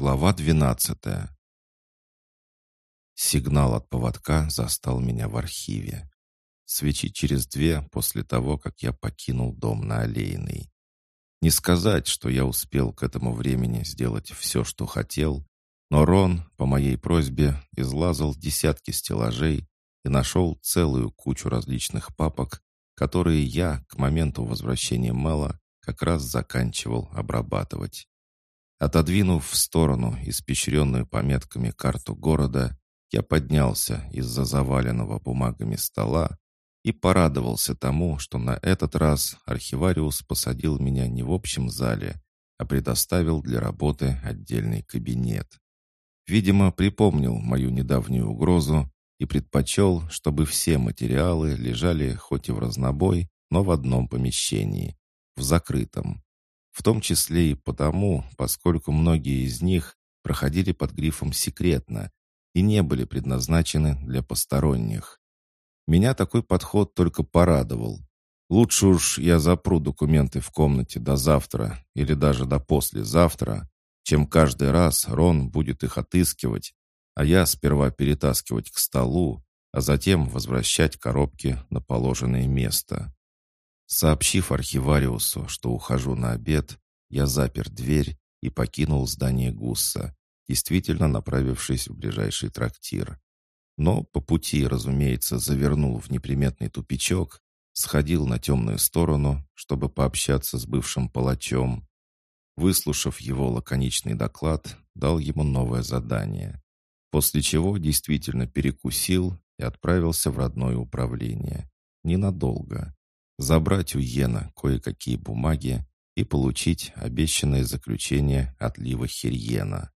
Глава двенадцатая. Сигнал от поводка застал меня в архиве. Свечи через две после того, как я покинул дом на Аллейной. Не сказать, что я успел к этому времени сделать все, что хотел, но Рон, по моей просьбе, излазал десятки стеллажей и нашел целую кучу различных папок, которые я к моменту возвращения Мэла как раз заканчивал обрабатывать. Отодвинув в сторону испещренную пометками карту города, я поднялся из-за заваленного бумагами стола и порадовался тому, что на этот раз архивариус посадил меня не в общем зале, а предоставил для работы отдельный кабинет. Видимо, припомнил мою недавнюю угрозу и предпочел, чтобы все материалы лежали хоть и в разнобой, но в одном помещении, в закрытом. В том числе и потому, поскольку многие из них проходили под грифом «секретно» и не были предназначены для посторонних. Меня такой подход только порадовал. Лучше уж я запру документы в комнате до завтра или даже до послезавтра, чем каждый раз Рон будет их отыскивать а я сперва перетаскивать к столу, а затем возвращать коробки на положенное место. Сообщив архивариусу, что ухожу на обед, я запер дверь и покинул здание Гусса, действительно направившись в ближайший трактир. Но по пути, разумеется, завернул в неприметный тупичок, сходил на темную сторону, чтобы пообщаться с бывшим палачом. Выслушав его лаконичный доклад, дал ему новое задание после чего действительно перекусил и отправился в родное управление. Ненадолго. Забрать у Йена кое-какие бумаги и получить обещанное заключение от Лива Хирьена.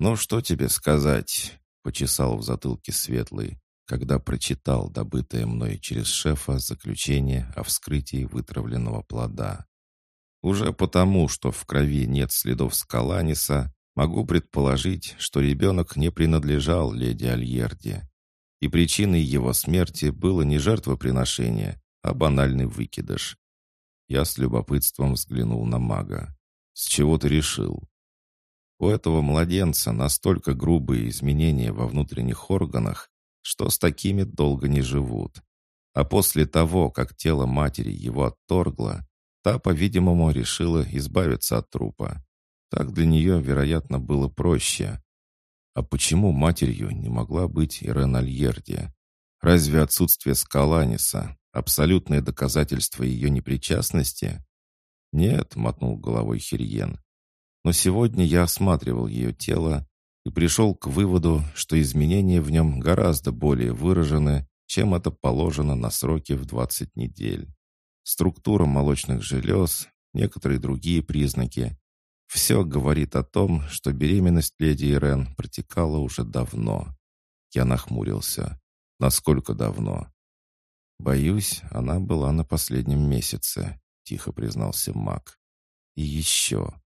«Ну что тебе сказать?» — почесал в затылке Светлый, когда прочитал добытое мной через шефа заключение о вскрытии вытравленного плода. Уже потому, что в крови нет следов скаланиса, Могу предположить, что ребенок не принадлежал леди Альерде. И причиной его смерти было не жертвоприношение, а банальный выкидыш. Я с любопытством взглянул на мага. «С чего ты решил?» У этого младенца настолько грубые изменения во внутренних органах, что с такими долго не живут. А после того, как тело матери его отторгло, та, по-видимому, решила избавиться от трупа. Так для нее, вероятно, было проще. А почему матерью не могла быть Ирен Альерди? Разве отсутствие Скаланиса — абсолютное доказательство ее непричастности? Нет, — мотнул головой Хирьен. Но сегодня я осматривал ее тело и пришел к выводу, что изменения в нем гораздо более выражены, чем это положено на сроки в 20 недель. Структура молочных желез, некоторые другие признаки все говорит о том, что беременность леди Ирен протекала уже давно. Я нахмурился. Насколько давно? Боюсь, она была на последнем месяце, тихо признался Мак. И еще.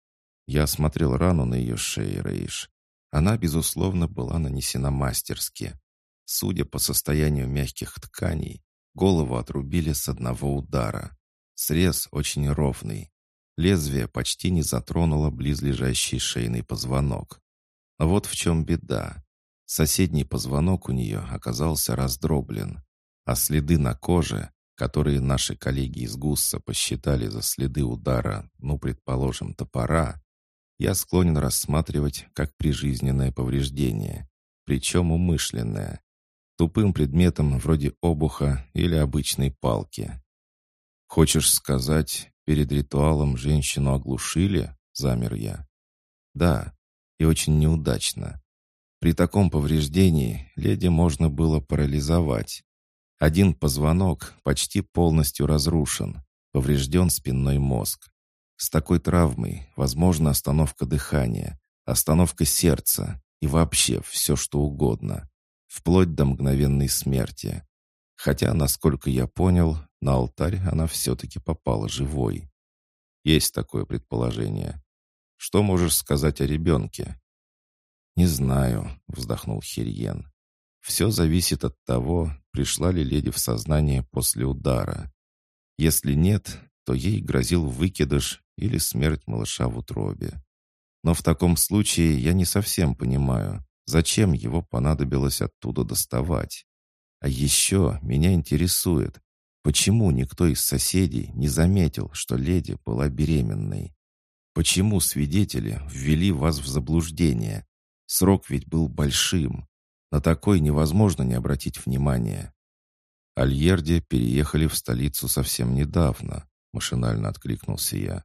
Я осмотрел рану на ее шее, Рейш. Она, безусловно, была нанесена мастерски. Судя по состоянию мягких тканей, голову отрубили с одного удара. Срез очень ровный, Лезвие почти не затронуло близлежащий шейный позвонок. А вот в чем беда. Соседний позвонок у нее оказался раздроблен, а следы на коже, которые наши коллеги из ГУСа посчитали за следы удара, ну, предположим, топора, я склонен рассматривать как прижизненное повреждение, причем умышленное, тупым предметом вроде обуха или обычной палки. Хочешь сказать, Перед ритуалом женщину оглушили, замер я. Да, и очень неудачно. При таком повреждении леди можно было парализовать. Один позвонок почти полностью разрушен, поврежден спинной мозг. С такой травмой возможна остановка дыхания, остановка сердца и вообще все что угодно, вплоть до мгновенной смерти. Хотя, насколько я понял, на алтарь она все-таки попала живой. Есть такое предположение. Что можешь сказать о ребенке? «Не знаю», — вздохнул Хирьен. «Все зависит от того, пришла ли леди в сознание после удара. Если нет, то ей грозил выкидыш или смерть малыша в утробе. Но в таком случае я не совсем понимаю, зачем его понадобилось оттуда доставать. А еще меня интересует, почему никто из соседей не заметил, что леди была беременной? Почему свидетели ввели вас в заблуждение? Срок ведь был большим. На такой невозможно не обратить внимания. Альерде переехали в столицу совсем недавно, машинально откликнулся я.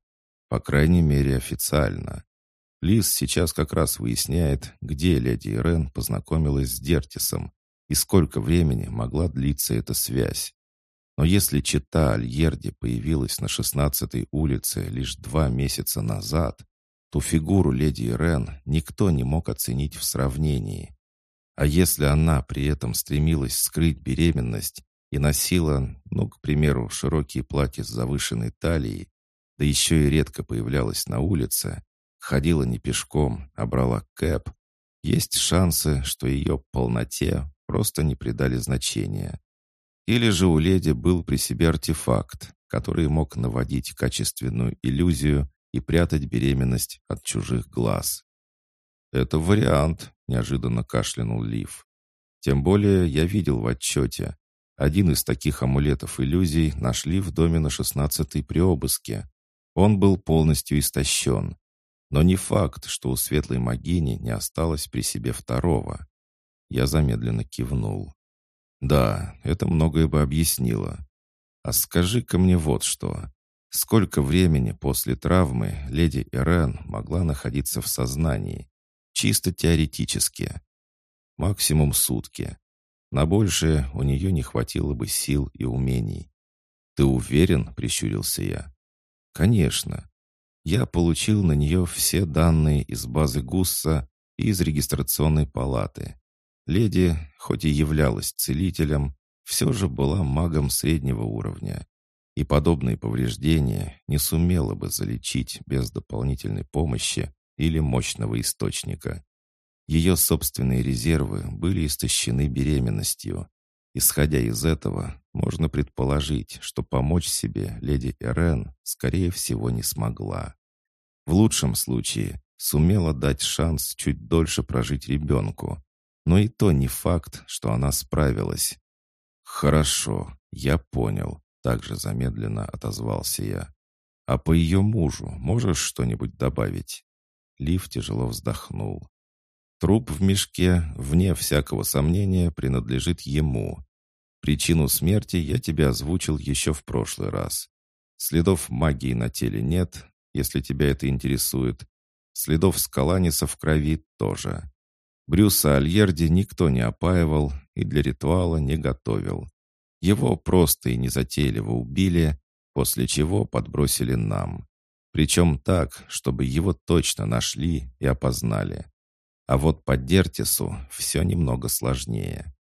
По крайней мере, официально. Лис сейчас как раз выясняет, где леди Ирен познакомилась с Дертисом и сколько времени могла длиться эта связь. Но если чита Альерди появилась на шестнадцатой улице лишь два месяца назад, то фигуру леди Ирен никто не мог оценить в сравнении. А если она при этом стремилась скрыть беременность и носила, ну, к примеру, широкие платья с завышенной талией, да еще и редко появлялась на улице, ходила не пешком, а брала кэп, есть шансы, что ее полноте просто не придали значения. Или же у леди был при себе артефакт, который мог наводить качественную иллюзию и прятать беременность от чужих глаз. «Это вариант», — неожиданно кашлянул Лив. «Тем более я видел в отчете. Один из таких амулетов иллюзий нашли в доме на шестнадцатой при обыске. Он был полностью истощен. Но не факт, что у светлой магини не осталось при себе второго. Я замедленно кивнул. «Да, это многое бы объяснило. А скажи-ка мне вот что. Сколько времени после травмы леди Ирен могла находиться в сознании? Чисто теоретически. Максимум сутки. На большее у нее не хватило бы сил и умений. «Ты уверен?» — прищурился я. «Конечно. Я получил на нее все данные из базы ГУСа и из регистрационной палаты. Леди, хоть и являлась целителем, все же была магом среднего уровня, и подобные повреждения не сумела бы залечить без дополнительной помощи или мощного источника. Ее собственные резервы были истощены беременностью. Исходя из этого, можно предположить, что помочь себе леди Эрен, скорее всего, не смогла. В лучшем случае сумела дать шанс чуть дольше прожить ребенку, но и то не факт, что она справилась. «Хорошо, я понял», — также замедленно отозвался я. «А по ее мужу можешь что-нибудь добавить?» Лив тяжело вздохнул. Труп в мешке, вне всякого сомнения, принадлежит ему. Причину смерти я тебе озвучил еще в прошлый раз. Следов магии на теле нет, если тебя это интересует. Следов скаланиса в крови тоже. Брюса Альерди никто не опаивал и для ритуала не готовил. Его просто и незатейливо убили, после чего подбросили нам. Причем так, чтобы его точно нашли и опознали. А вот по Дертису все немного сложнее.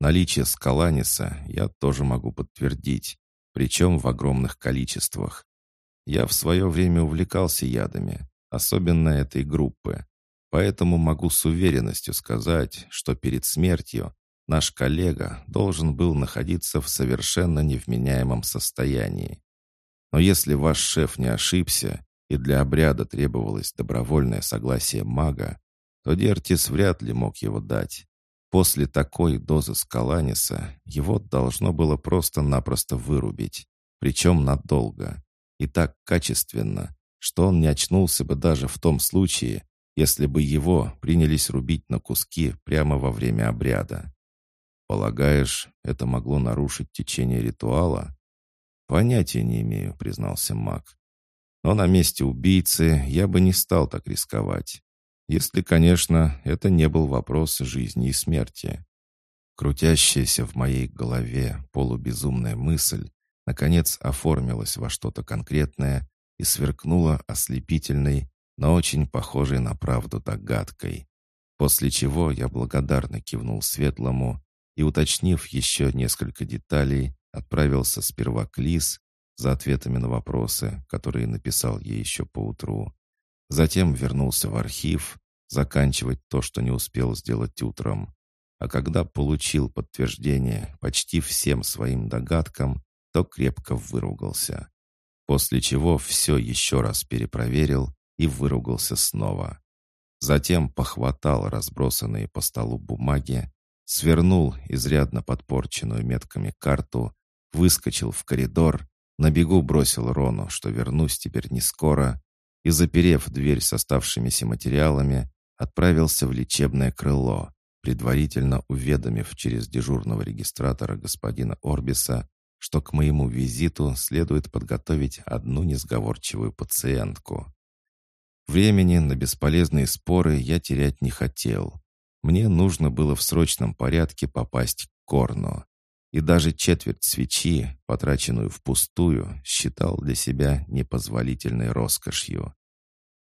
Наличие скаланиса я тоже могу подтвердить, причем в огромных количествах. Я в свое время увлекался ядами, особенно этой группы. Поэтому могу с уверенностью сказать, что перед смертью наш коллега должен был находиться в совершенно невменяемом состоянии. Но если ваш шеф не ошибся, и для обряда требовалось добровольное согласие мага, то Дертис вряд ли мог его дать. После такой дозы скаланиса его должно было просто-напросто вырубить, причем надолго, и так качественно, что он не очнулся бы даже в том случае, если бы его принялись рубить на куски прямо во время обряда. Полагаешь, это могло нарушить течение ритуала? Понятия не имею, признался маг. Но на месте убийцы я бы не стал так рисковать. Если, конечно, это не был вопрос жизни и смерти. Крутящаяся в моей голове полубезумная мысль наконец оформилась во что-то конкретное и сверкнула ослепительной, но очень похожей на правду догадкой. После чего я благодарно кивнул Светлому и, уточнив еще несколько деталей, отправился сперва к Лис за ответами на вопросы, которые написал ей еще поутру. Затем вернулся в архив, заканчивать то, что не успел сделать утром. А когда получил подтверждение почти всем своим догадкам, то крепко выругался. После чего все еще раз перепроверил и выругался снова. Затем похватал разбросанные по столу бумаги, свернул изрядно подпорченную метками карту, выскочил в коридор, на бегу бросил Рону, что вернусь теперь не скоро, и, заперев дверь с оставшимися материалами, отправился в лечебное крыло, предварительно уведомив через дежурного регистратора господина Орбиса, что к моему визиту следует подготовить одну несговорчивую пациентку. Времени на бесполезные споры я терять не хотел. Мне нужно было в срочном порядке попасть к Корну. И даже четверть свечи, потраченную впустую, считал для себя непозволительной роскошью.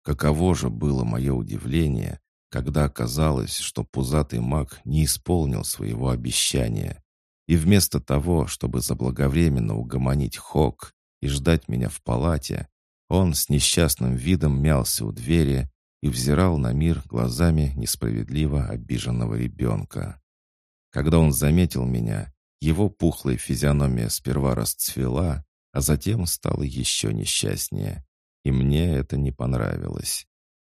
Каково же было мое удивление, когда оказалось, что пузатый маг не исполнил своего обещания. И вместо того, чтобы заблаговременно угомонить Хок и ждать меня в палате, он с несчастным видом мялся у двери и взирал на мир глазами несправедливо обиженного ребенка. Когда он заметил меня, его пухлая физиономия сперва расцвела, а затем стала еще несчастнее. И мне это не понравилось.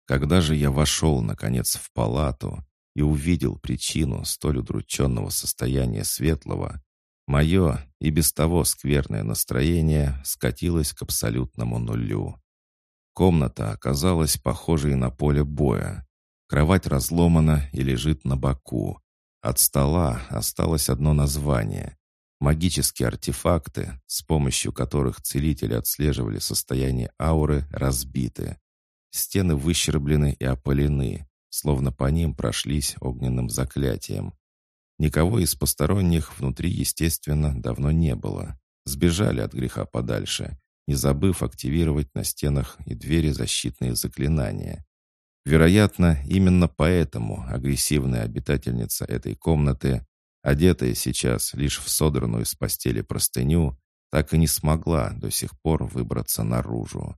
Когда же я вошел, наконец, в палату и увидел причину столь удрученного состояния Светлого, мое и без того скверное настроение скатилось к абсолютному нулю. Комната оказалась похожей на поле боя. Кровать разломана и лежит на боку. От стола осталось одно название. Магические артефакты, с помощью которых целители отслеживали состояние ауры, разбиты. Стены выщерблены и опалены, словно по ним прошлись огненным заклятием. Никого из посторонних внутри, естественно, давно не было. Сбежали от греха подальше, не забыв активировать на стенах и двери защитные заклинания. Вероятно, именно поэтому агрессивная обитательница этой комнаты, одетая сейчас лишь в содранную с постели простыню, так и не смогла до сих пор выбраться наружу.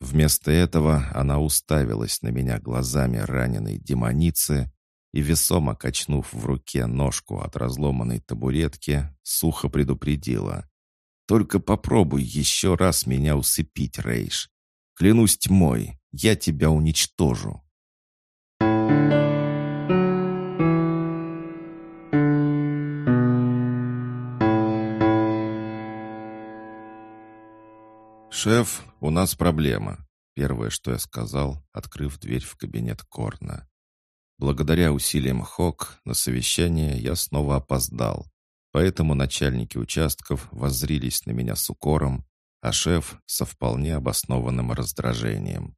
Вместо этого она уставилась на меня глазами раненой демоницы и, весомо качнув в руке ножку от разломанной табуретки, сухо предупредила. «Только попробуй еще раз меня усыпить, Рейш. Клянусь тьмой, я тебя уничтожу». «Шеф, у нас проблема», — первое, что я сказал, открыв дверь в кабинет Корна. Благодаря усилиям Хок на совещание я снова опоздал, поэтому начальники участков воззрились на меня с укором, а шеф со вполне обоснованным раздражением.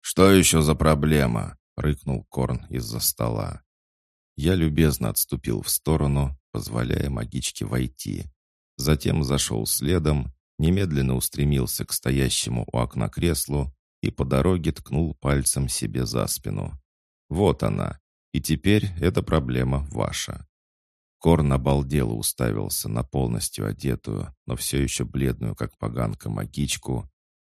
«Что еще за проблема?» — рыкнул Корн из-за стола. Я любезно отступил в сторону, позволяя магичке войти. Затем зашел следом немедленно устремился к стоящему у окна креслу и по дороге ткнул пальцем себе за спину. «Вот она, и теперь эта проблема ваша». Корн обалдело уставился на полностью одетую, но все еще бледную, как поганка, магичку.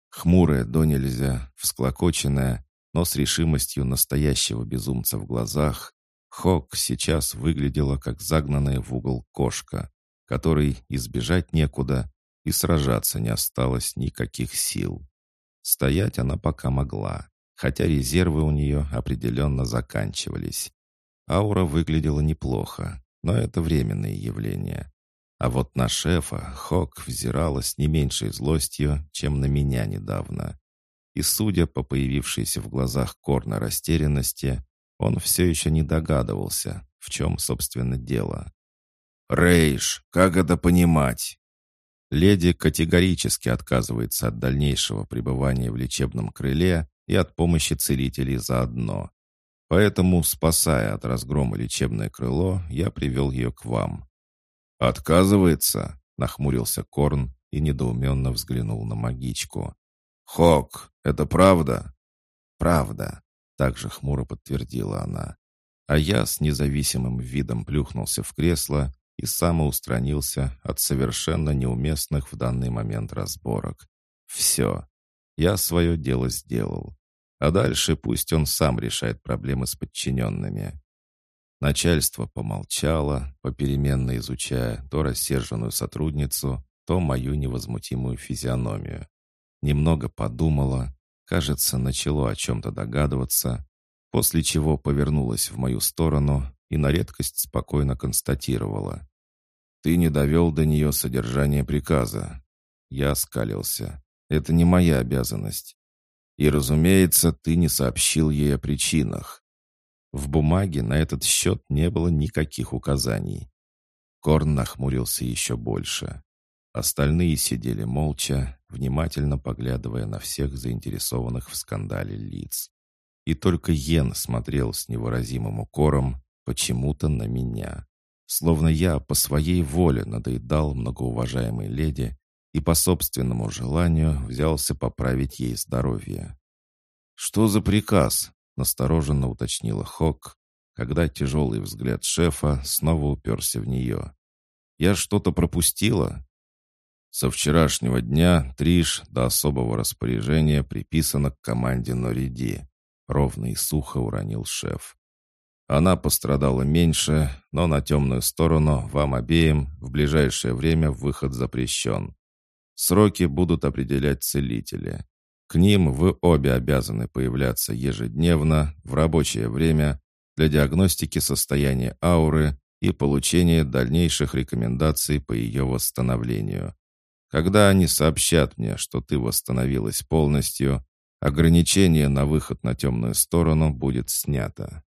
Хмурая до нельзя, всклокоченная, но с решимостью настоящего безумца в глазах, Хок сейчас выглядела как загнанная в угол кошка, которой избежать некуда, и сражаться не осталось никаких сил. Стоять она пока могла, хотя резервы у нее определенно заканчивались. Аура выглядела неплохо, но это временное явление. А вот на шефа Хок взиралась не меньшей злостью, чем на меня недавно. И судя по появившейся в глазах Корна растерянности, он все еще не догадывался, в чем, собственно, дело. «Рейш, как это понимать?» Леди категорически отказывается от дальнейшего пребывания в лечебном крыле и от помощи целителей заодно. Поэтому, спасая от разгрома лечебное крыло, я привел ее к вам». «Отказывается?» — нахмурился Корн и недоуменно взглянул на магичку. «Хок, это правда?» «Правда», — также хмуро подтвердила она. А я с независимым видом плюхнулся в кресло и самоустранился от совершенно неуместных в данный момент разборок. Все. Я свое дело сделал. А дальше пусть он сам решает проблемы с подчиненными. Начальство помолчало, попеременно изучая то рассерженную сотрудницу, то мою невозмутимую физиономию. Немного подумала, кажется, начало о чем-то догадываться, после чего повернулась в мою сторону и на редкость спокойно констатировала. «Ты не довел до нее содержание приказа». Я оскалился. «Это не моя обязанность. И, разумеется, ты не сообщил ей о причинах. В бумаге на этот счет не было никаких указаний. Корн нахмурился еще больше. Остальные сидели молча, внимательно поглядывая на всех заинтересованных в скандале лиц. И только Йен смотрел с невыразимым укором почему-то на меня. Словно я по своей воле надоедал многоуважаемой леди и по собственному желанию взялся поправить ей здоровье. «Что за приказ?» — настороженно уточнила Хок, когда тяжелый взгляд шефа снова уперся в нее. «Я что-то пропустила?» Со вчерашнего дня Триш до особого распоряжения приписана к команде Нориди. Ровно и сухо уронил шеф. Она пострадала меньше, но на темную сторону вам обеим в ближайшее время выход запрещен. Сроки будут определять целители. К ним вы обе обязаны появляться ежедневно в рабочее время для диагностики состояния ауры и получения дальнейших рекомендаций по ее восстановлению. Когда они сообщат мне, что ты восстановилась полностью, ограничение на выход на темную сторону будет снято.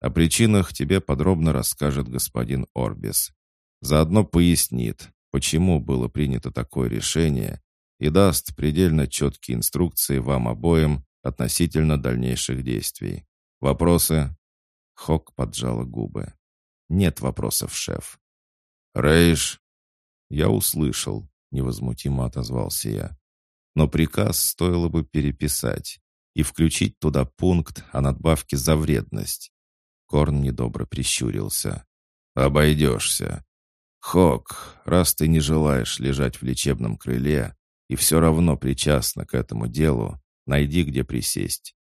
О причинах тебе подробно расскажет господин Орбис. Заодно пояснит, почему было принято такое решение и даст предельно четкие инструкции вам обоим относительно дальнейших действий. Вопросы?» Хок поджала губы. «Нет вопросов, шеф». «Рейш?» «Я услышал», — невозмутимо отозвался я. «Но приказ стоило бы переписать и включить туда пункт о надбавке за вредность». Корн недобро прищурился. «Обойдешься. «Хок, раз ты не желаешь лежать в лечебном крыле и все равно причастна к этому делу, найди, где присесть.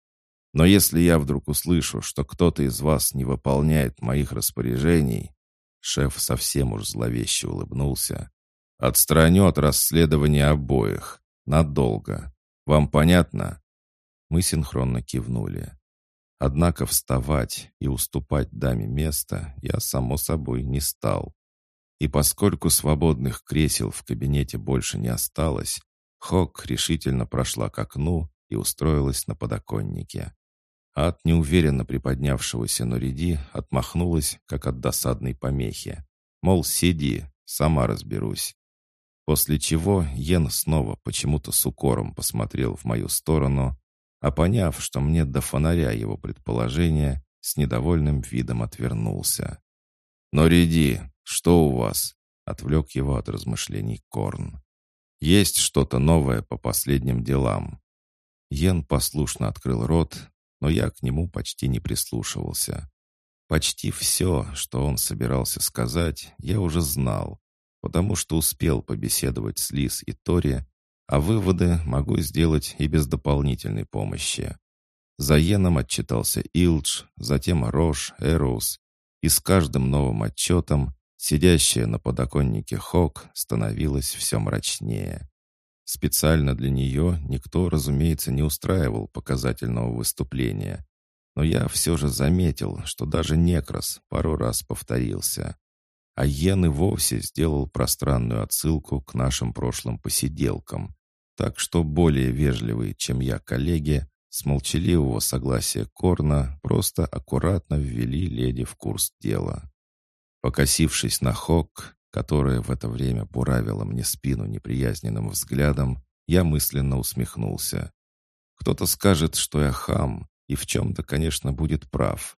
Но если я вдруг услышу, что кто-то из вас не выполняет моих распоряжений...» Шеф совсем уж зловеще улыбнулся. «Отстраню от расследования обоих. Надолго. Вам понятно?» Мы синхронно кивнули. Однако вставать и уступать даме место я, само собой, не стал. И поскольку свободных кресел в кабинете больше не осталось, Хок решительно прошла к окну и устроилась на подоконнике. А от неуверенно приподнявшегося Нуриди отмахнулась, как от досадной помехи. Мол, сиди, сама разберусь. После чего Йен снова почему-то с укором посмотрел в мою сторону, а поняв, что мне до фонаря его предположения, с недовольным видом отвернулся. «Но, Риди, что у вас?» — отвлек его от размышлений Корн. «Есть что-то новое по последним делам». Йен послушно открыл рот, но я к нему почти не прислушивался. Почти все, что он собирался сказать, я уже знал, потому что успел побеседовать с Лис и Тори, а выводы могу сделать и без дополнительной помощи. За Йеном отчитался Илдж, затем Рош, Эроуз, и с каждым новым отчетом Сидящая на подоконнике Хок становилась все мрачнее. Специально для нее никто, разумеется, не устраивал показательного выступления. Но я все же заметил, что даже Некрос пару раз повторился. А Йен и вовсе сделал пространную отсылку к нашим прошлым посиделкам. Так что более вежливые, чем я коллеги, с молчаливого согласия Корна просто аккуратно ввели леди в курс дела. Покосившись на Хок, которая в это время буравила мне спину неприязненным взглядом, я мысленно усмехнулся. Кто-то скажет, что я хам, и в чем-то, конечно, будет прав.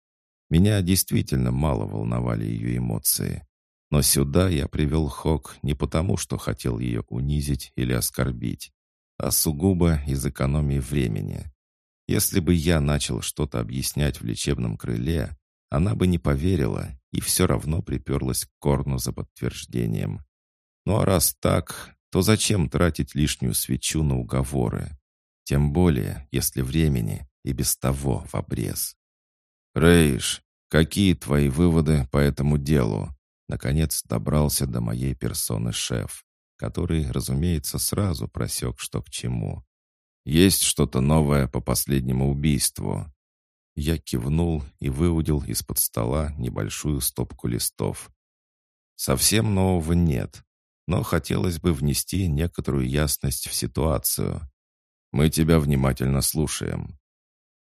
Меня действительно мало волновали ее эмоции. Но сюда я привел Хок не потому, что хотел ее унизить или оскорбить, а сугубо из экономии времени. Если бы я начал что-то объяснять в лечебном крыле, она бы не поверила и все равно приперлась к Корну за подтверждением. Ну а раз так, то зачем тратить лишнюю свечу на уговоры? Тем более, если времени и без того в обрез. «Рейш, какие твои выводы по этому делу?» Наконец добрался до моей персоны шеф, который, разумеется, сразу просек, что к чему. Есть что-то новое по последнему убийству?» Я кивнул и выудил из-под стола небольшую стопку листов. «Совсем нового нет, но хотелось бы внести некоторую ясность в ситуацию. Мы тебя внимательно слушаем.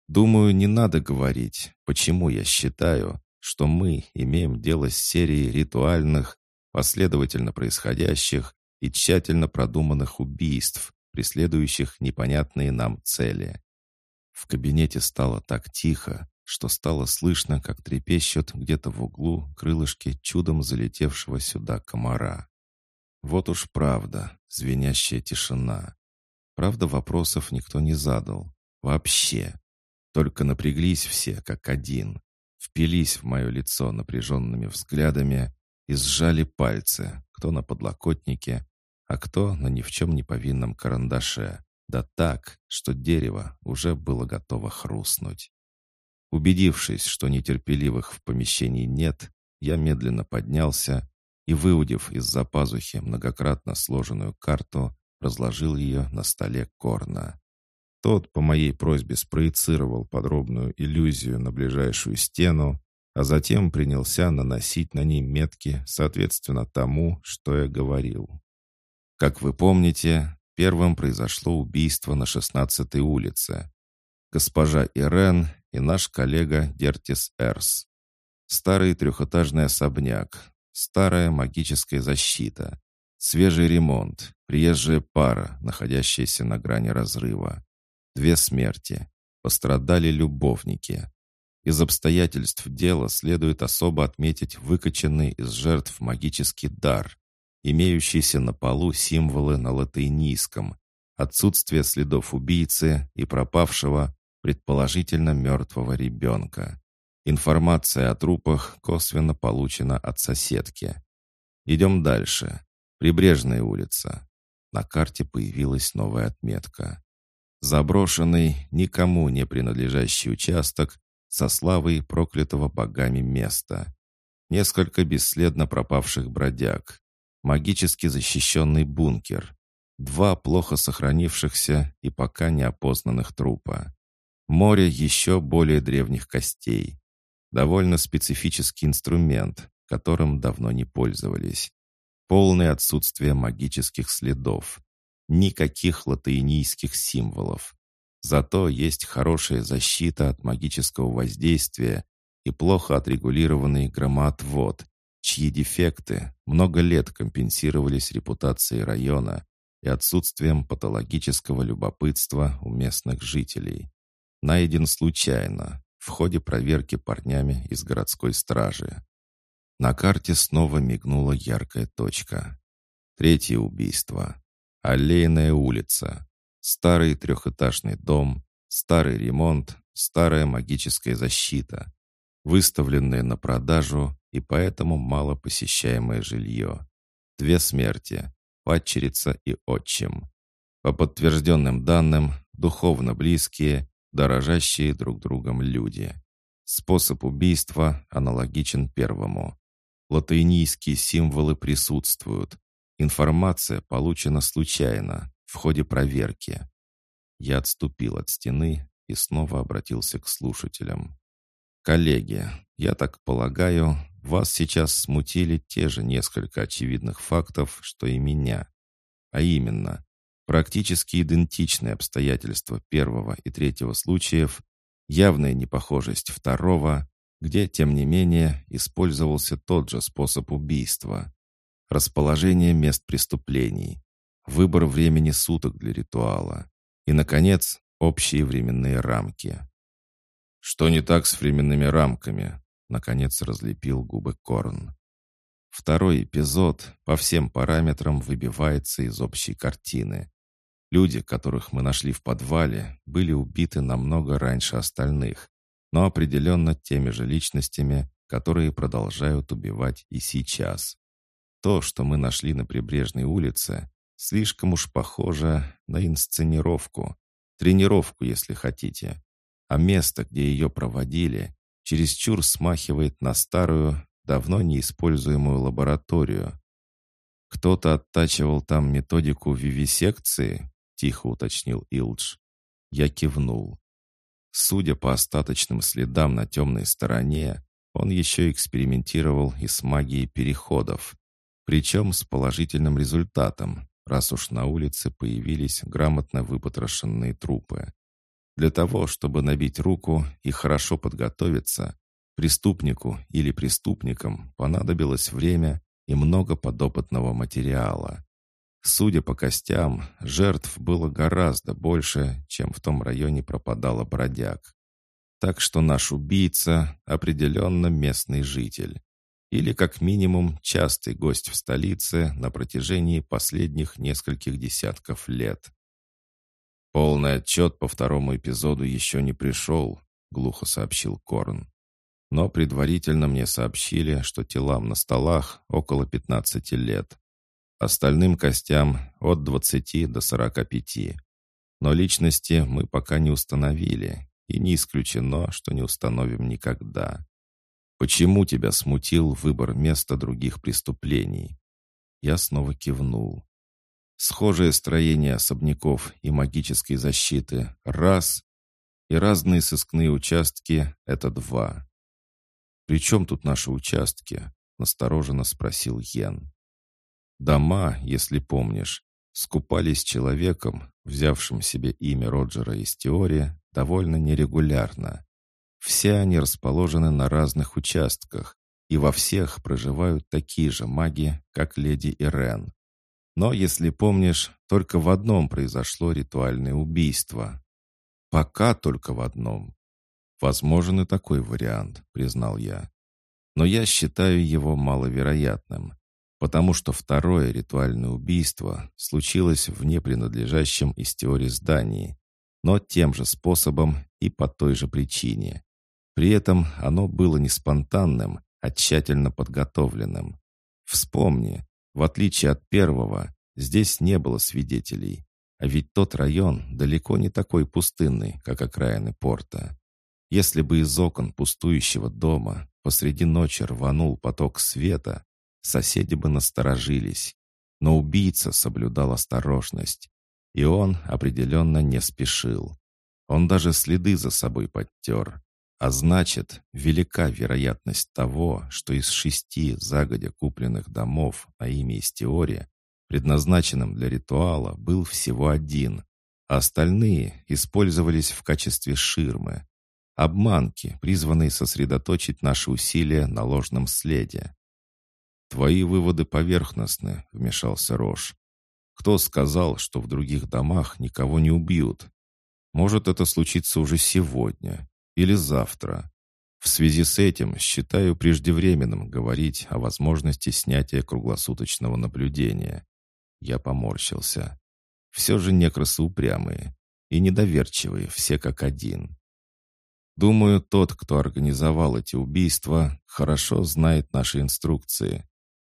Думаю, не надо говорить, почему я считаю, что мы имеем дело с серией ритуальных, последовательно происходящих и тщательно продуманных убийств, преследующих непонятные нам цели. В кабинете стало так тихо, что стало слышно, как трепещут где-то в углу крылышки чудом залетевшего сюда комара. Вот уж правда, звенящая тишина. Правда, вопросов никто не задал. Вообще. Только напряглись все, как один. Впились в мое лицо напряженными взглядами и сжали пальцы, кто на подлокотнике, а кто на ни в чем не повинном карандаше. Да так, что дерево уже было готово хрустнуть. Убедившись, что нетерпеливых в помещении нет, я медленно поднялся и, выудив из-за пазухи многократно сложенную карту, разложил ее на столе Корна. Тот по моей просьбе спроецировал подробную иллюзию на ближайшую стену, а затем принялся наносить на ней метки соответственно тому, что я говорил. Как вы помните, первым произошло убийство на 16-й улице. Госпожа Ирен и наш коллега Дертис Эрс. Старый трехэтажный особняк, старая магическая защита, свежий ремонт, приезжая пара, находящаяся на грани разрыва. Две смерти. Пострадали любовники. Из обстоятельств дела следует особо отметить выкачанный из жертв магический дар, имеющиеся на полу символы на латынийском, отсутствие следов убийцы и пропавшего, предположительно мертвого ребенка. Информация о трупах косвенно получена от соседки. Идем дальше. Прибрежная улица. На карте появилась новая отметка. Заброшенный, никому не принадлежащий участок со славой проклятого богами места. Несколько бесследно пропавших бродяг, магически защищенный бункер, два плохо сохранившихся и пока не опознанных трупа, море еще более древних костей, довольно специфический инструмент, которым давно не пользовались, полное отсутствие магических следов, никаких латынийских символов. Зато есть хорошая защита от магического воздействия и плохо отрегулированный громоотвод, чьи дефекты много лет компенсировались репутацией района и отсутствием патологического любопытства у местных жителей. Найден случайно, в ходе проверки парнями из городской стражи. На карте снова мигнула яркая точка. Третье убийство. Аллейная улица. Старый трехэтажный дом, старый ремонт, старая магическая защита, выставленное на продажу и поэтому мало посещаемое жилье. Две смерти, падчерица и отчим. По подтвержденным данным, духовно близкие, дорожащие друг другом люди. Способ убийства аналогичен первому. Латынийские символы присутствуют. Информация получена случайно, в ходе проверки. Я отступил от стены и снова обратился к слушателям. «Коллеги, я так полагаю, вас сейчас смутили те же несколько очевидных фактов, что и меня. А именно, практически идентичные обстоятельства первого и третьего случаев, явная непохожесть второго, где, тем не менее, использовался тот же способ убийства. Расположение мест преступлений, выбор времени суток для ритуала и, наконец, общие временные рамки. «Что не так с временными рамками?» Наконец разлепил губы Корн. Второй эпизод по всем параметрам выбивается из общей картины. Люди, которых мы нашли в подвале, были убиты намного раньше остальных, но определенно теми же личностями, которые продолжают убивать и сейчас. То, что мы нашли на прибрежной улице, слишком уж похоже на инсценировку, тренировку, если хотите. А место, где ее проводили, чересчур смахивает на старую, давно неиспользуемую лабораторию. «Кто-то оттачивал там методику вивисекции?» — тихо уточнил Илдж. Я кивнул. Судя по остаточным следам на темной стороне, он еще экспериментировал и с магией переходов. Причем с положительным результатом, раз уж на улице появились грамотно выпотрошенные трупы. Для того, чтобы набить руку и хорошо подготовиться, преступнику или преступникам понадобилось время и много подопытного материала. Судя по костям, жертв было гораздо больше, чем в том районе пропадало бродяг. Так что наш убийца определенно местный житель. Или как минимум частый гость в столице на протяжении последних нескольких десятков лет. «Полный отчет по второму эпизоду еще не пришел», — глухо сообщил Корн. «Но предварительно мне сообщили, что телам на столах около 15 лет. Остальным костям от 20 до 45. Но личности мы пока не установили, и не исключено, что не установим никогда. Почему тебя смутил выбор места других преступлений? Я снова кивнул. Схожее строение особняков и магической защиты — раз, и разные сыскные участки — это два. «При чем тут наши участки?» — настороженно спросил Йен. Дома, если помнишь, скупались человеком, взявшим себе имя Роджера из теории, довольно нерегулярно. Все они расположены на разных участках, и во всех проживают такие же маги, как леди Ирен. Но, если помнишь, только в одном произошло ритуальное убийство. Пока только в одном. Возможен и такой вариант, признал я. Но я считаю его маловероятным потому что второе ритуальное убийство случилось в непринадлежащем из теории здании, но тем же способом и по той же причине. При этом оно было не спонтанным, а тщательно подготовленным. Вспомни, в отличие от первого, здесь не было свидетелей, а ведь тот район далеко не такой пустынный, как окраины порта. Если бы из окон пустующего дома посреди ночи рванул поток света, соседи бы насторожились. Но убийца соблюдал осторожность. И он определенно не спешил. Он даже следы за собой подтер. А значит, велика вероятность того, что из шести загодя купленных домов на имя Истеория, предназначенным для ритуала, был всего один, а остальные использовались в качестве ширмы. Обманки, призванные сосредоточить наши усилия на ложном следе. «Твои выводы поверхностны», — вмешался Рош. «Кто сказал, что в других домах никого не убьют? Может, это случится уже сегодня или завтра. В связи с этим считаю преждевременным говорить о возможности снятия круглосуточного наблюдения». Я поморщился. «Все же некросы упрямые и недоверчивые, все как один». Думаю, тот, кто организовал эти убийства, хорошо знает наши инструкции.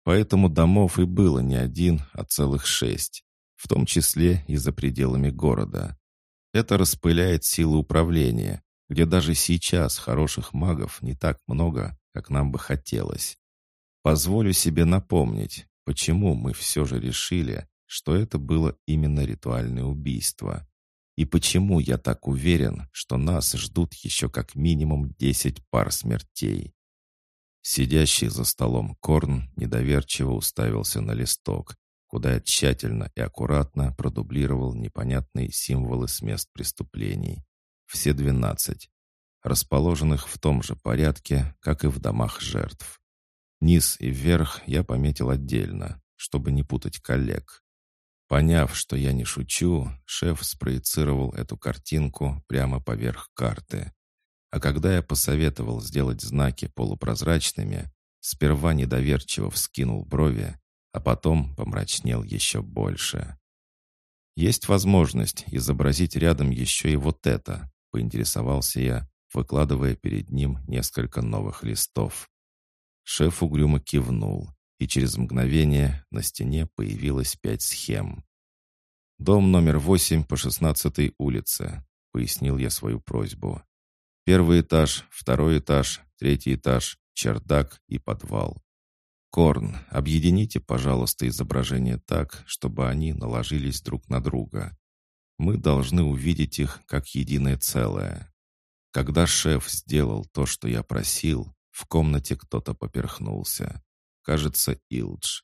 Поэтому домов и было не один, а целых шесть, в том числе и за пределами города. Это распыляет силы управления, где даже сейчас хороших магов не так много, как нам бы хотелось. Позволю себе напомнить, почему мы все же решили, что это было именно ритуальное убийство. И почему я так уверен, что нас ждут еще как минимум десять пар смертей. Сидящий за столом Корн недоверчиво уставился на листок, куда я тщательно и аккуратно продублировал непонятные символы с мест преступлений. Все двенадцать, расположенных в том же порядке, как и в домах жертв. Низ и вверх я пометил отдельно, чтобы не путать коллег. Поняв, что я не шучу, шеф спроецировал эту картинку прямо поверх карты. А когда я посоветовал сделать знаки полупрозрачными, сперва недоверчиво вскинул брови, а потом помрачнел еще больше. «Есть возможность изобразить рядом еще и вот это», — поинтересовался я, выкладывая перед ним несколько новых листов. Шеф угрюмо кивнул, и через мгновение на стене появилось пять схем. «Дом номер восемь по шестнадцатой улице», — пояснил я свою просьбу. Первый этаж, второй этаж, третий этаж, чердак и подвал. Корн, объедините, пожалуйста, изображения так, чтобы они наложились друг на друга. Мы должны увидеть их как единое целое. Когда шеф сделал то, что я просил, в комнате кто-то поперхнулся. Кажется, Илдж.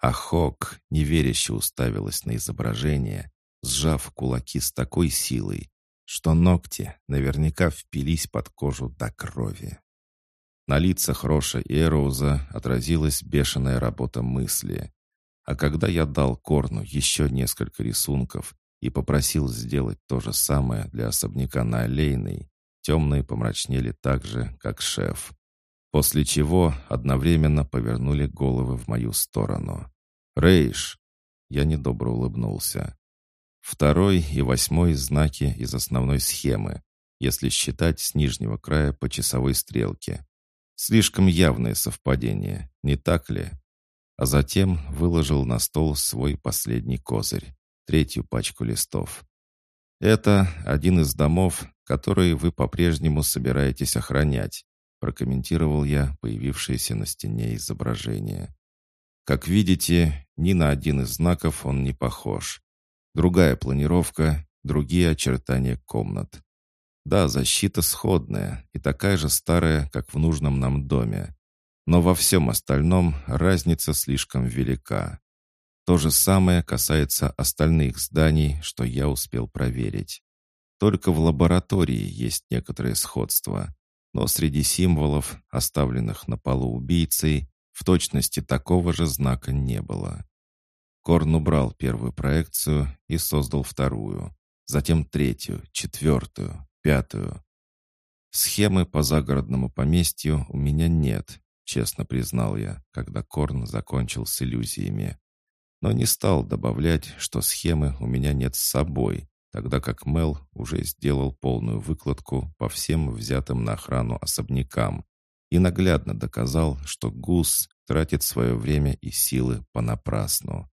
А Хок неверяще уставилась на изображение, сжав кулаки с такой силой, что ногти наверняка впились под кожу до крови. На лицах Роша и Эроуза отразилась бешеная работа мысли. А когда я дал Корну еще несколько рисунков и попросил сделать то же самое для особняка на Аллейной, темные помрачнели так же, как шеф. После чего одновременно повернули головы в мою сторону. «Рейш!» Я недобро улыбнулся. Второй и восьмой знаки из основной схемы, если считать с нижнего края по часовой стрелке. Слишком явное совпадение, не так ли? А затем выложил на стол свой последний козырь, третью пачку листов. «Это один из домов, которые вы по-прежнему собираетесь охранять», прокомментировал я появившееся на стене изображение. Как видите, ни на один из знаков он не похож. Другая планировка, другие очертания комнат. Да, защита сходная и такая же старая, как в нужном нам доме. Но во всем остальном разница слишком велика. То же самое касается остальных зданий, что я успел проверить. Только в лаборатории есть некоторые сходства. Но среди символов, оставленных на полу убийцей, в точности такого же знака не было. Корн убрал первую проекцию и создал вторую, затем третью, четвертую, пятую. Схемы по загородному поместью у меня нет, честно признал я, когда Корн закончил с иллюзиями. Но не стал добавлять, что схемы у меня нет с собой, тогда как Мел уже сделал полную выкладку по всем взятым на охрану особнякам и наглядно доказал, что Гус тратит свое время и силы понапрасну.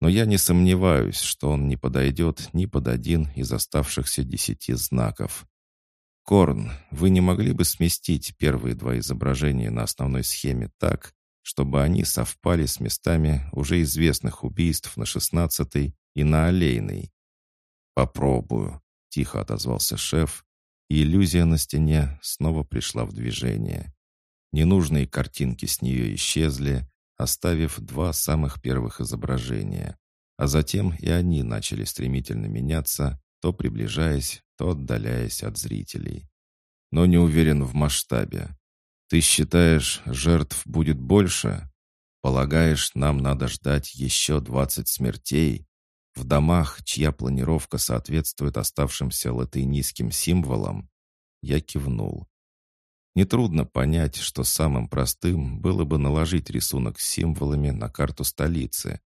Но я не сомневаюсь, что он не подойдет ни под один из оставшихся десяти знаков. Корн, вы не могли бы сместить первые два изображения на основной схеме так, чтобы они совпали с местами уже известных убийств на шестнадцатой и на Аллейной? «Попробую», — тихо отозвался шеф, и иллюзия на стене снова пришла в движение. Ненужные картинки с нее исчезли, оставив два самых первых изображения. А затем и они начали стремительно меняться, то приближаясь, то отдаляясь от зрителей. Но не уверен в масштабе. Ты считаешь, жертв будет больше? Полагаешь, нам надо ждать еще двадцать смертей? В домах, чья планировка соответствует оставшимся латынийским символам? Я кивнул. Нетрудно понять, что самым простым было бы наложить рисунок с символами на карту столицы,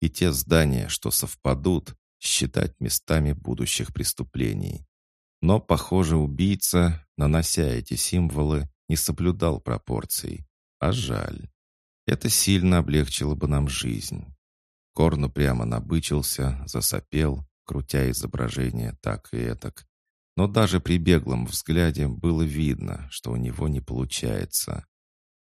и те здания, что совпадут, считать местами будущих преступлений. Но, похоже, убийца, нанося эти символы, не соблюдал пропорций. А жаль. Это сильно облегчило бы нам жизнь. Корну прямо набычился, засопел, крутя изображение так и этак, но даже при беглом взгляде было видно, что у него не получается.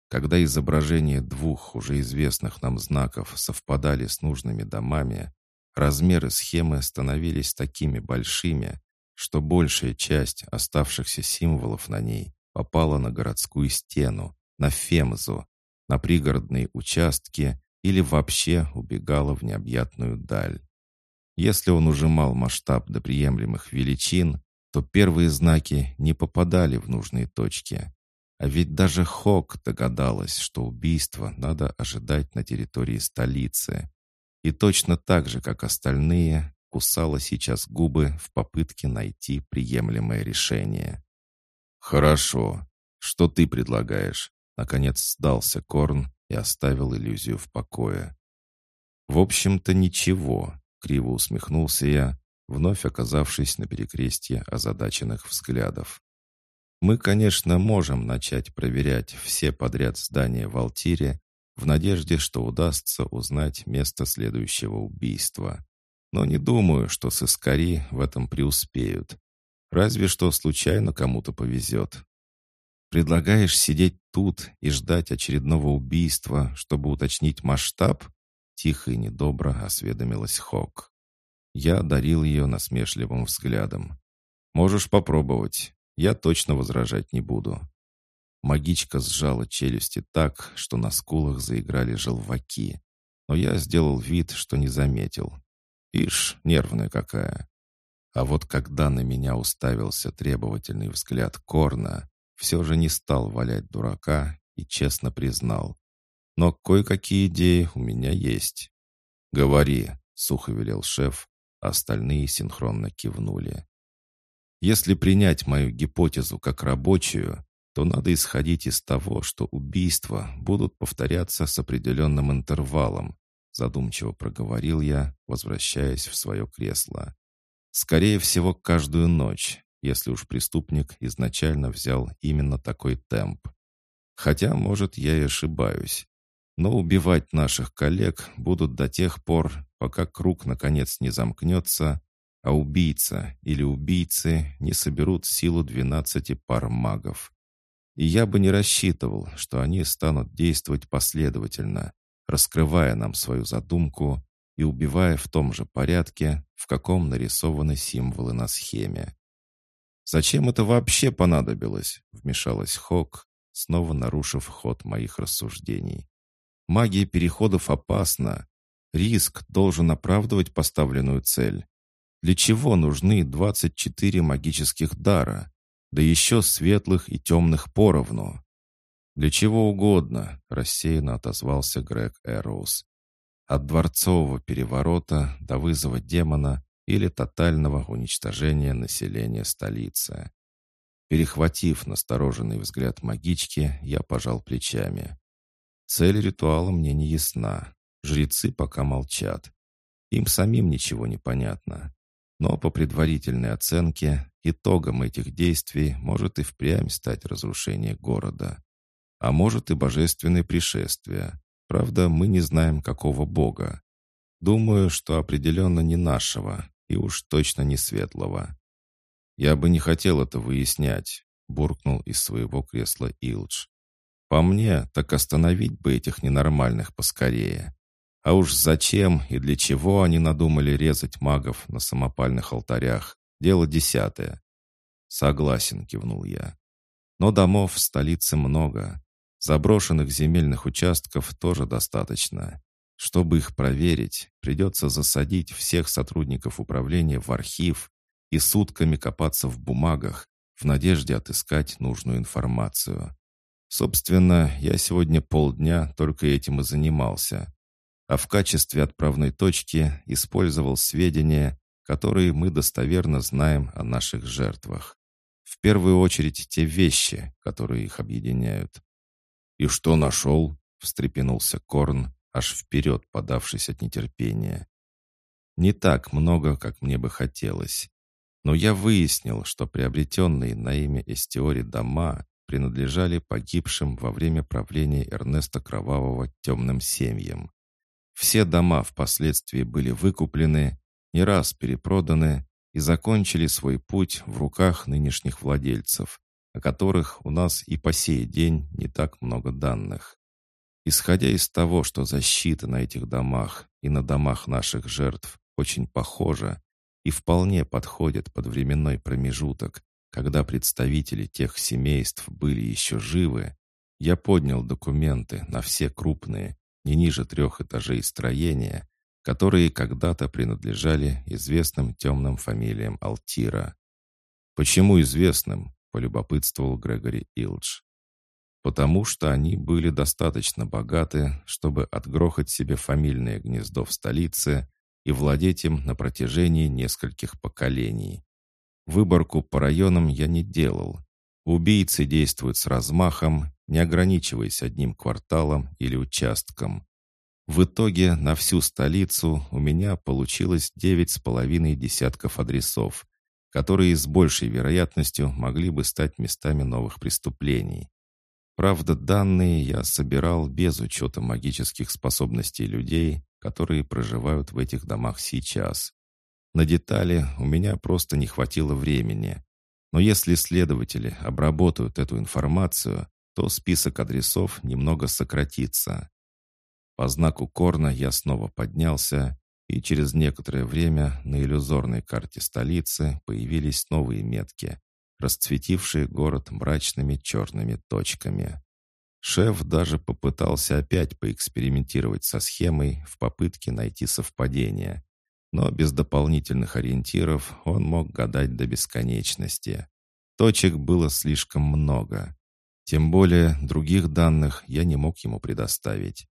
Когда изображения двух уже известных нам знаков совпадали с нужными домами, размеры схемы становились такими большими, что большая часть оставшихся символов на ней попала на городскую стену, на Фемзу, на пригородные участки или вообще убегала в необъятную даль. Если он ужимал масштаб до приемлемых величин, то первые знаки не попадали в нужные точки. А ведь даже Хок догадалась, что убийство надо ожидать на территории столицы. И точно так же, как остальные, кусала сейчас губы в попытке найти приемлемое решение. «Хорошо. Что ты предлагаешь?» Наконец сдался Корн и оставил иллюзию в покое. «В общем-то, ничего», — криво усмехнулся я, вновь оказавшись на перекрестье озадаченных взглядов. Мы, конечно, можем начать проверять все подряд здания в Алтире в надежде, что удастся узнать место следующего убийства. Но не думаю, что сыскари в этом преуспеют. Разве что случайно кому-то повезет. Предлагаешь сидеть тут и ждать очередного убийства, чтобы уточнить масштаб? Тихо и недобро осведомилась Хок. Я одарил ее насмешливым взглядом. «Можешь попробовать. Я точно возражать не буду». Магичка сжала челюсти так, что на скулах заиграли желваки. Но я сделал вид, что не заметил. Ишь, нервная какая. А вот когда на меня уставился требовательный взгляд Корна, все же не стал валять дурака и честно признал. Но кое-какие идеи у меня есть. «Говори», — сухо велел шеф, а остальные синхронно кивнули. Если принять мою гипотезу как рабочую, то надо исходить из того, что убийства будут повторяться с определенным интервалом, задумчиво проговорил я, возвращаясь в свое кресло. Скорее всего, каждую ночь, если уж преступник изначально взял именно такой темп. Хотя, может, я и ошибаюсь. Но убивать наших коллег будут до тех пор, пока круг наконец не замкнется, а убийца или убийцы не соберут силу 12 пар магов. И я бы не рассчитывал, что они станут действовать последовательно, раскрывая нам свою задумку и убивая в том же порядке, в каком нарисованы символы на схеме. «Зачем это вообще понадобилось?» — вмешалась Хок, снова нарушив ход моих рассуждений. «Магия переходов опасна. Риск должен оправдывать поставленную цель. Для чего нужны 24 магических дара? Да еще светлых и темных поровну. «Для чего угодно», — рассеянно отозвался Грег Эроуз. «От дворцового переворота до вызова демона или тотального уничтожения населения столицы». Перехватив настороженный взгляд магички, я пожал плечами. Цель ритуала мне не ясна. Жрецы пока молчат. Им самим ничего не понятно. Но по предварительной оценке, итогом этих действий может и впрямь стать разрушение города а может и божественное пришествие. Правда, мы не знаем, какого бога. Думаю, что определенно не нашего, и уж точно не светлого. Я бы не хотел это выяснять, буркнул из своего кресла Илдж. По мне, так остановить бы этих ненормальных поскорее. А уж зачем и для чего они надумали резать магов на самопальных алтарях, дело десятое. Согласен, кивнул я. Но домов в столице много. Заброшенных земельных участков тоже достаточно. Чтобы их проверить, придется засадить всех сотрудников управления в архив и сутками копаться в бумагах в надежде отыскать нужную информацию. Собственно, я сегодня полдня только этим и занимался. А в качестве отправной точки использовал сведения, которые мы достоверно знаем о наших жертвах. В первую очередь те вещи, которые их объединяют. «И что нашел?» — встрепенулся Корн, аж вперед подавшись от нетерпения. «Не так много, как мне бы хотелось. Но я выяснил, что приобретенные на имя Эстиори дома принадлежали погибшим во время правления Эрнеста Кровавого темным семьям. Все дома впоследствии были выкуплены, не раз перепроданы и закончили свой путь в руках нынешних владельцев, о которых у нас и по сей день не так много данных. Исходя из того, что защита на этих домах и на домах наших жертв очень похожа и вполне подходит под временной промежуток, когда представители тех семейств были еще живы, я поднял документы на все крупные, не ниже трех этажей строения, которые когда-то принадлежали известным темным фамилиям Алтира. Почему известным? Полюбопытствовал Грегори Илдж. Потому что они были достаточно богаты, чтобы отгрохать себе фамильное гнездо в столице и владеть им на протяжении нескольких поколений. Выборку по районам я не делал. Убийцы действуют с размахом, не ограничиваясь одним кварталом или участком. В итоге на всю столицу у меня получилось девять с половиной десятков адресов, которые с большей вероятностью могли бы стать местами новых преступлений. Правда, данные я собирал без учета магических способностей людей, которые проживают в этих домах сейчас. На детали у меня просто не хватило времени. Но если следователи обработают эту информацию, то список адресов немного сократится. По знаку Корна я снова поднялся и через некоторое время на иллюзорной карте столицы появились новые метки, расцветившие город мрачными черными точками. Шеф даже попытался опять поэкспериментировать со схемой в попытке найти совпадение, но без дополнительных ориентиров он мог гадать до бесконечности. Точек было слишком много. Тем более других данных я не мог ему предоставить.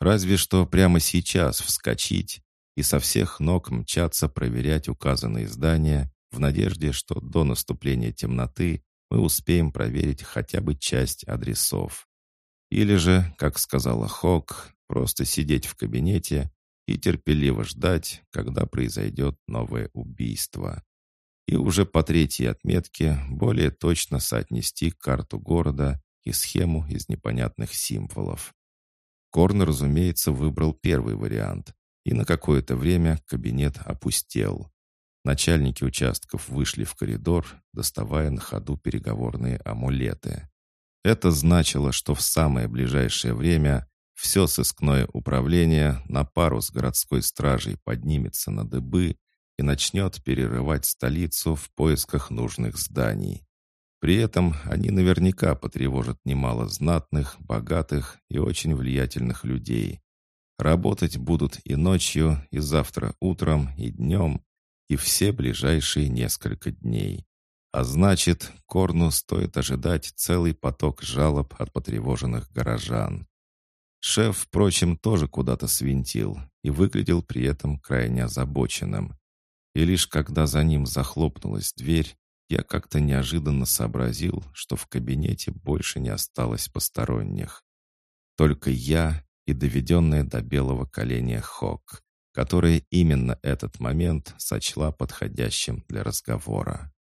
Разве что прямо сейчас вскочить и со всех ног мчаться проверять указанные здания в надежде, что до наступления темноты мы успеем проверить хотя бы часть адресов. Или же, как сказала Хок, просто сидеть в кабинете и терпеливо ждать, когда произойдет новое убийство. И уже по третьей отметке более точно соотнести карту города и схему из непонятных символов. Корн, разумеется, выбрал первый вариант, и на какое-то время кабинет опустел. Начальники участков вышли в коридор, доставая на ходу переговорные амулеты. Это значило, что в самое ближайшее время все сыскное управление на пару с городской стражей поднимется на дыбы и начнет перерывать столицу в поисках нужных зданий. При этом они наверняка потревожат немало знатных, богатых и очень влиятельных людей. Работать будут и ночью, и завтра утром, и днем, и все ближайшие несколько дней. А значит, Корну стоит ожидать целый поток жалоб от потревоженных горожан. Шеф, впрочем, тоже куда-то свинтил и выглядел при этом крайне озабоченным. И лишь когда за ним захлопнулась дверь, я как-то неожиданно сообразил, что в кабинете больше не осталось посторонних. Только я и доведенная до белого коленя Хок, которая именно этот момент сочла подходящим для разговора.